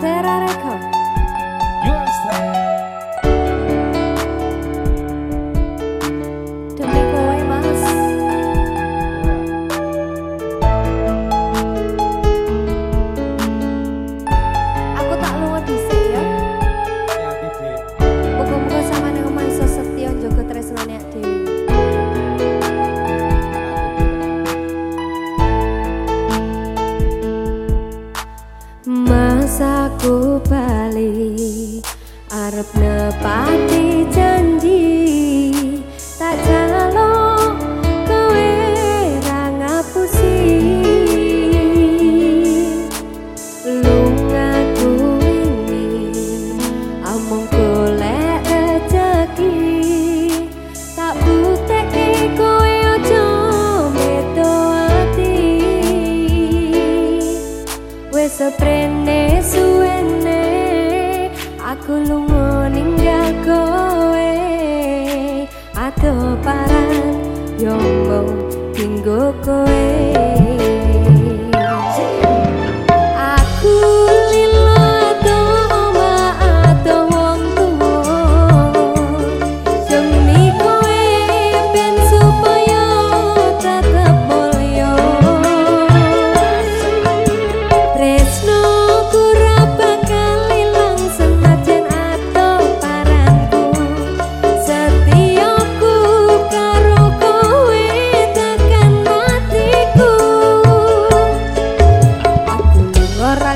Terra masaku bali arep nepati janji wes prene suwene aku lunga ninggal kowe ado paran yombo tinggo kowe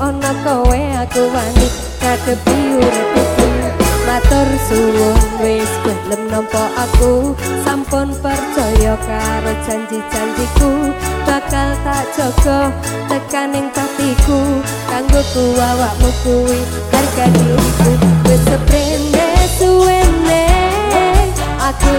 ana kowe aku wani kadepi urip matur suwun wis gelem nampa aku. Sampun percaya karo janji-janjiku. Bakal tak jaga tekaning patiku kanggo awakmu kuwi harga diriku. Wis suwene aku